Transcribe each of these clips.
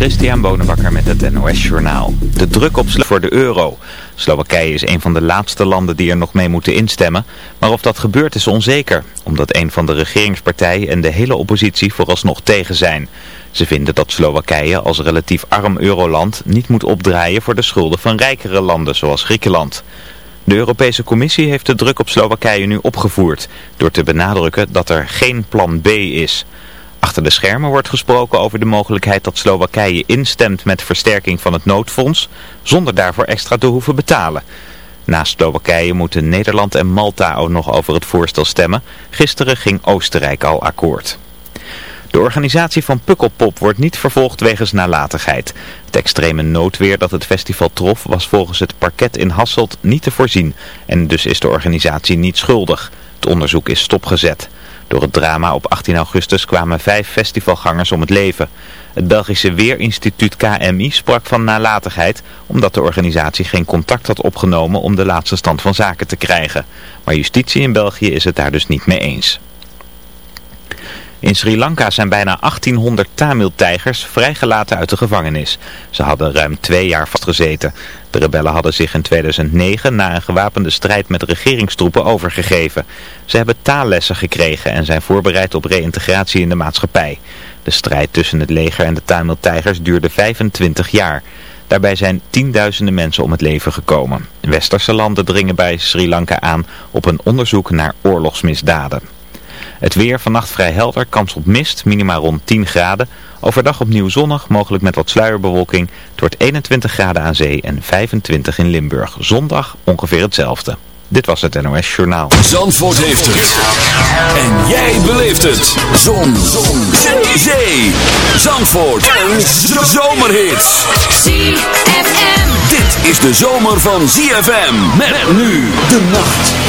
Christian Bonenbakker met het NOS Journaal. De druk op voor de euro. Slowakije is een van de laatste landen die er nog mee moeten instemmen. Maar of dat gebeurt is onzeker. Omdat een van de regeringspartijen en de hele oppositie vooralsnog tegen zijn. Ze vinden dat Slowakije als relatief arm euroland niet moet opdraaien voor de schulden van rijkere landen zoals Griekenland. De Europese Commissie heeft de druk op Slowakije nu opgevoerd. Door te benadrukken dat er geen plan B is. Achter de schermen wordt gesproken over de mogelijkheid dat Slowakije instemt met versterking van het noodfonds, zonder daarvoor extra te hoeven betalen. Naast Slowakije moeten Nederland en Malta ook nog over het voorstel stemmen. Gisteren ging Oostenrijk al akkoord. De organisatie van Pukkelpop wordt niet vervolgd wegens nalatigheid. Het extreme noodweer dat het festival trof was volgens het parket in Hasselt niet te voorzien. En dus is de organisatie niet schuldig. Het onderzoek is stopgezet. Door het drama op 18 augustus kwamen vijf festivalgangers om het leven. Het Belgische Weerinstituut KMI sprak van nalatigheid omdat de organisatie geen contact had opgenomen om de laatste stand van zaken te krijgen. Maar justitie in België is het daar dus niet mee eens. In Sri Lanka zijn bijna 1800 Tamil-tijgers vrijgelaten uit de gevangenis. Ze hadden ruim twee jaar vastgezeten. De rebellen hadden zich in 2009 na een gewapende strijd met regeringstroepen overgegeven. Ze hebben taallessen gekregen en zijn voorbereid op reïntegratie in de maatschappij. De strijd tussen het leger en de Tamil-tijgers duurde 25 jaar. Daarbij zijn tienduizenden mensen om het leven gekomen. Westerse landen dringen bij Sri Lanka aan op een onderzoek naar oorlogsmisdaden. Het weer vannacht vrij helder, kans op mist, minima rond 10 graden. Overdag opnieuw zonnig, mogelijk met wat sluierbewolking. Het wordt 21 graden aan zee en 25 in Limburg. Zondag ongeveer hetzelfde. Dit was het NOS Journaal. Zandvoort heeft het. En jij beleeft het. Zon. Zon. Zee. Zandvoort. En zomerhits. ZFM. Dit is de zomer van ZFM. Met nu de nacht.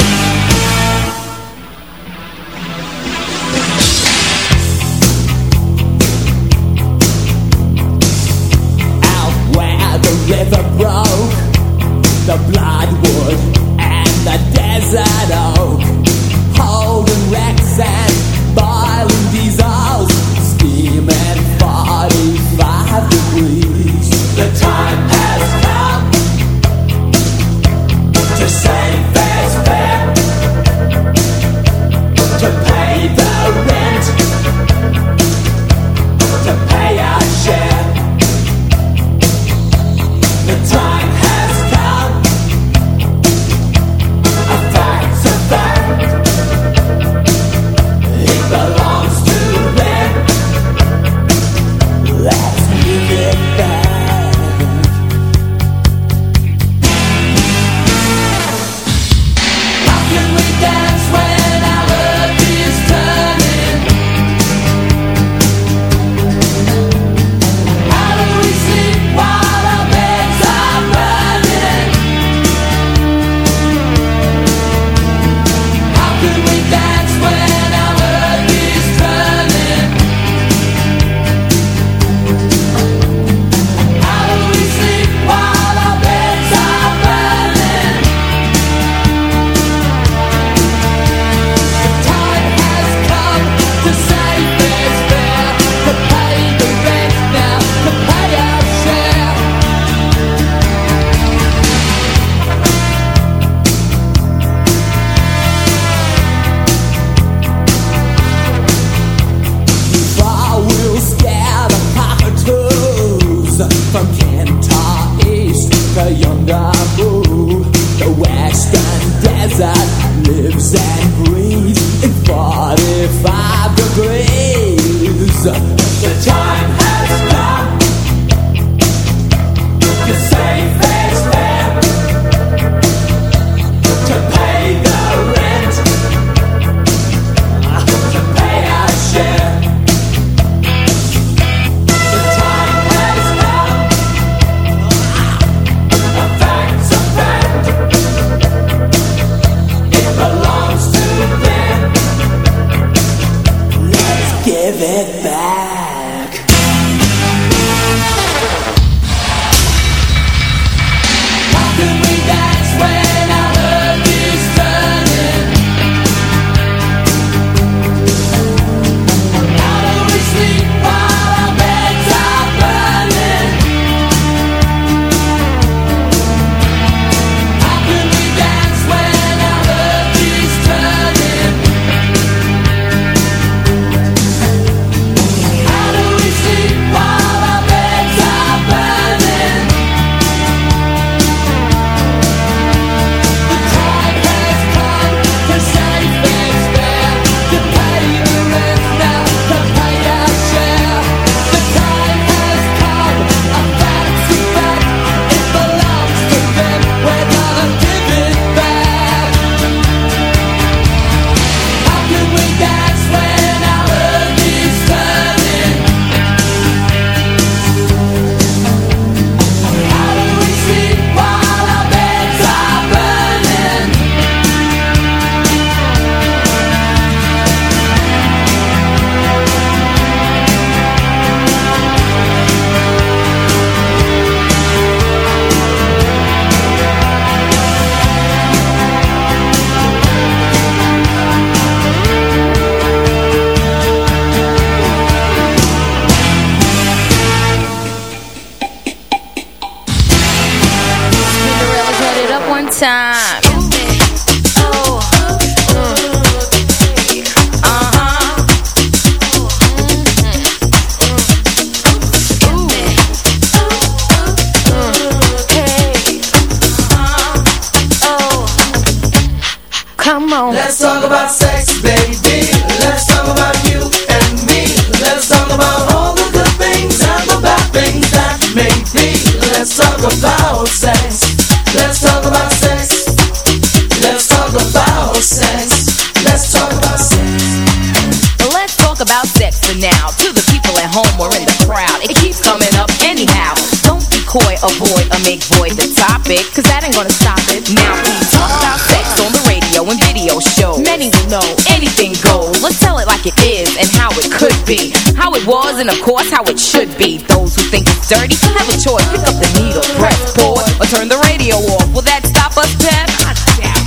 How it and of course how it should be. Those who think it's dirty have a choice. Pick up the needle, press pause, or turn the radio off. Will that stop us, Pep?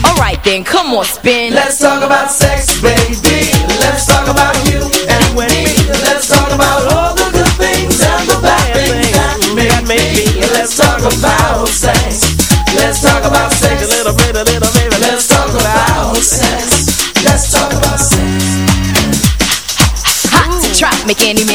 Alright then, come on, spin. Let's talk about sex, baby. Let's talk about you and me. Let's talk about all the good things and the bad things that may be. Let's talk about sex. Let's talk about sex. A little bit, a little baby. Let's talk about sex. Let's talk about sex. Hot to trap, make any man's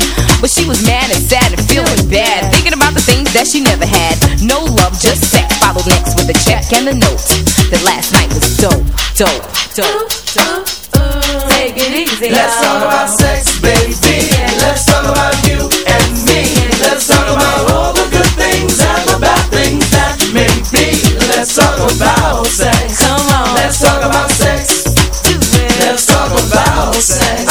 But she was mad and sad and feeling bad. Thinking about the things that she never had. No love, just sex. Followed next with a check and a note. That last night was dope, dope, dope, dope. Take it easy. Let's talk about sex, baby. Let's talk about you and me. Let's talk about all the good things and the bad things that may be. Let's talk about sex. Come on. Let's talk about sex. Let's talk about sex.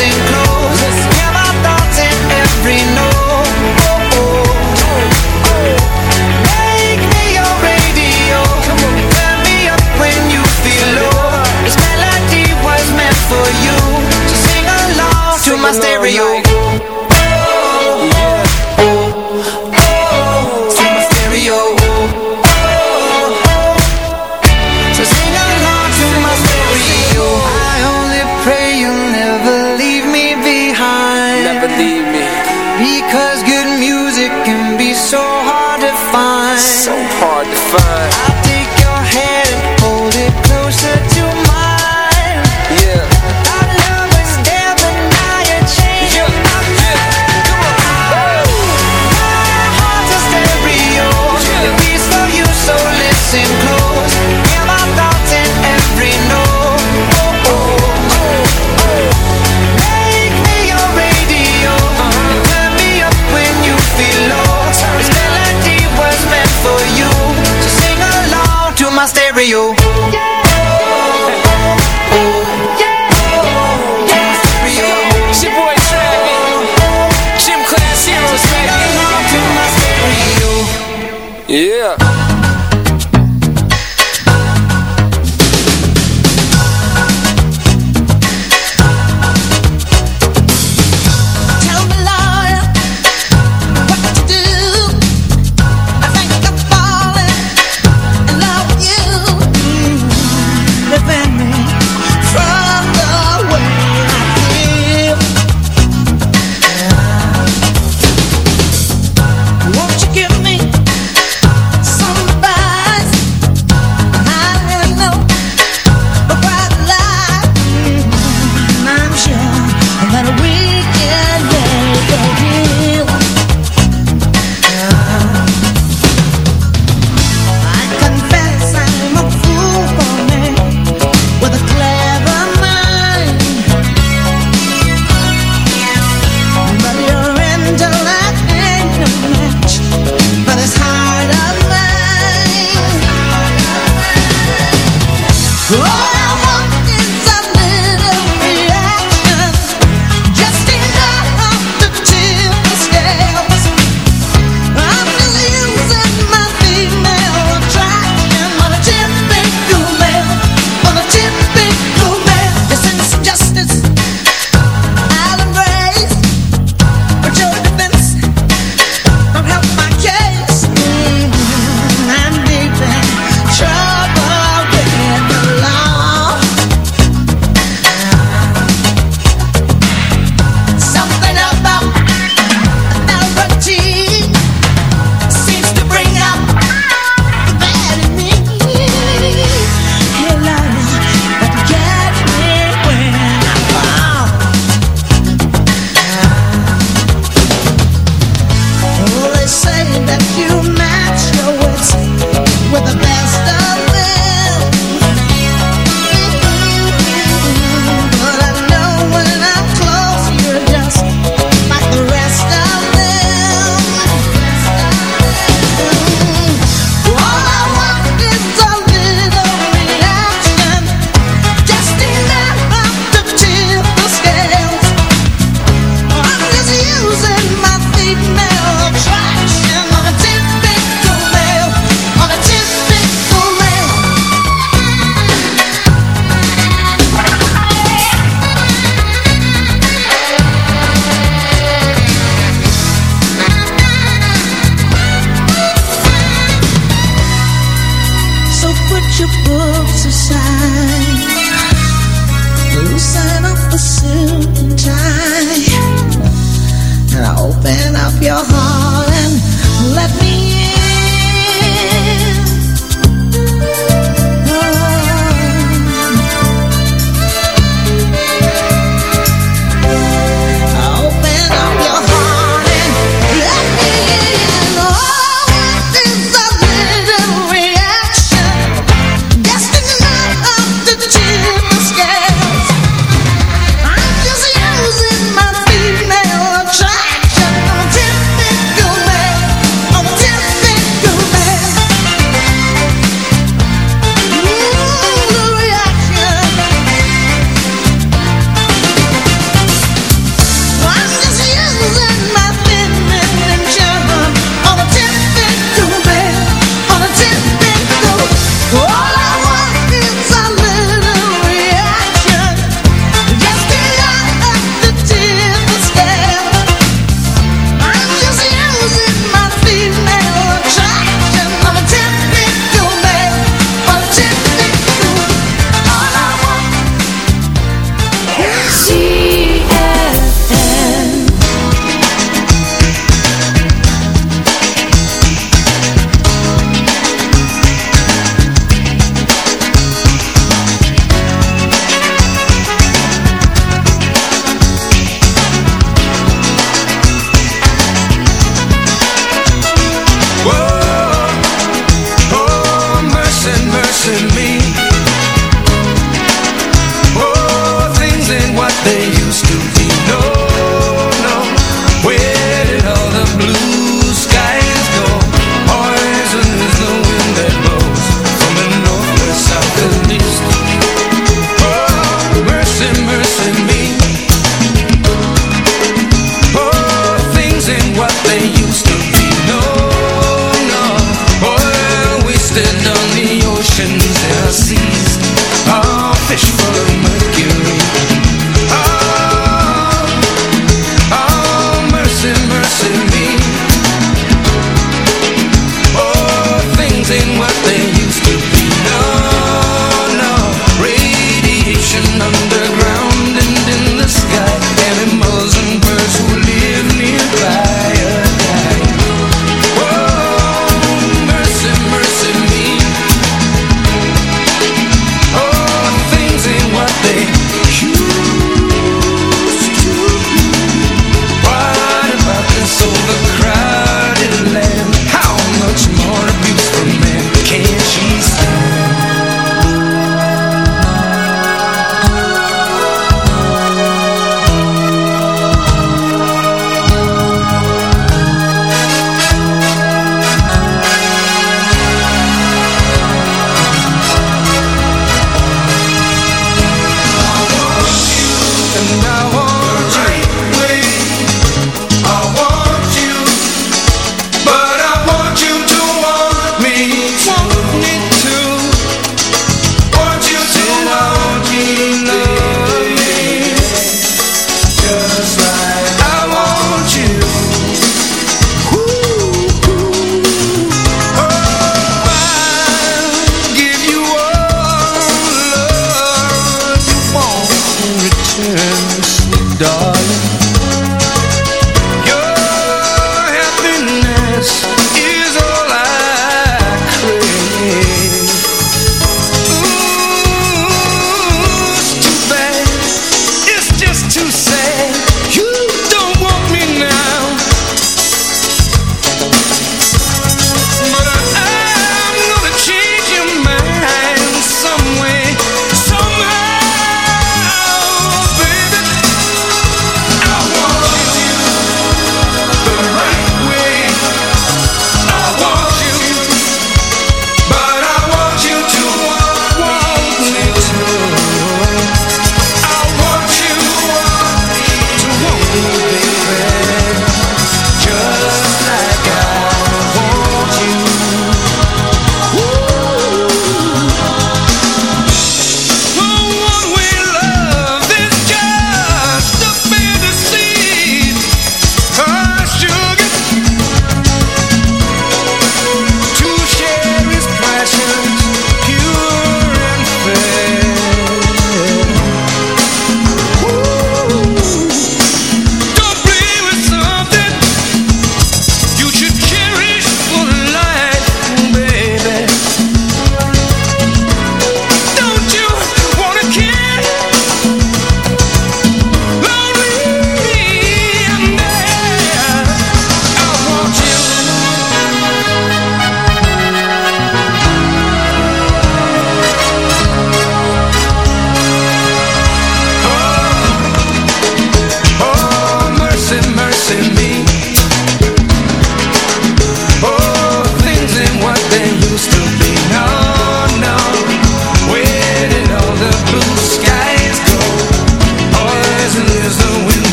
listen close. Stereo.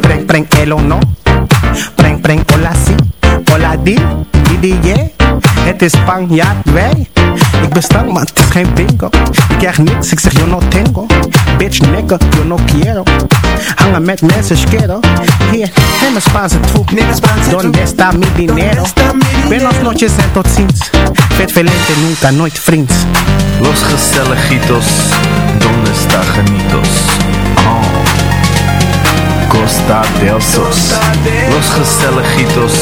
Preng, preng, el o no. Hola si. Hola di, di, di, yeah. Het is Spanjaard, wij. Ik ben stank, maar het is geen bingo. Ik krijg niks, ik zeg yo no tengo. Bitch, nigga, yo no quiero. Hangen met mensen, schero. Hier, neem een Spaanse troep. Donde está mi dinero? Buenos noches en tot ziens. Vet velente, nunca, nooit vriends. Los Gestelejitos, ¿dónde está genitos? Oh. Costa del Sos. Los Gestelejitos,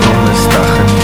¿dónde está genitos?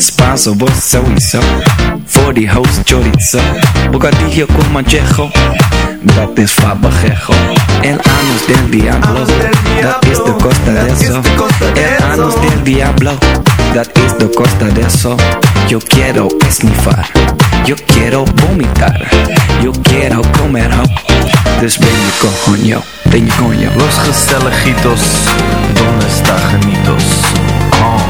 Spanso, vos sowieso. Voor die host chorizo. Bocadillo con manchejo. Dat is fabajejo. El anus del diablo. Dat is de costa de eso. El anus del diablo. Dat is de costa de eso. Yo quiero esnifar. Yo quiero vomitar. Yo quiero comer ho. Dus ben je coño. Ben je coño. Los gezelligitos, donde está genitos? Oh.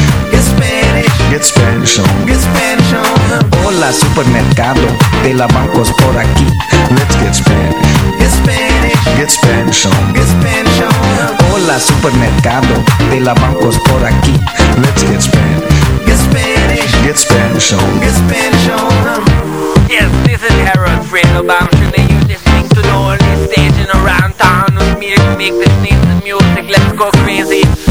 Get Spanish. Get Spanish on. Get Spanish on. Hola supermercado de la bancos por aquí. Let's get Spanish. Get Spanish. Get Spanish on. Get Spanish on. Hola supermercado de la bancos por aquí. Let's get Spanish. Get Spanish. Get Spanish on. Get Spanish on. Yes, this is Harold Fredo Bamshin and you're listening to the only station around town with me to make this nice music. Let's go crazy.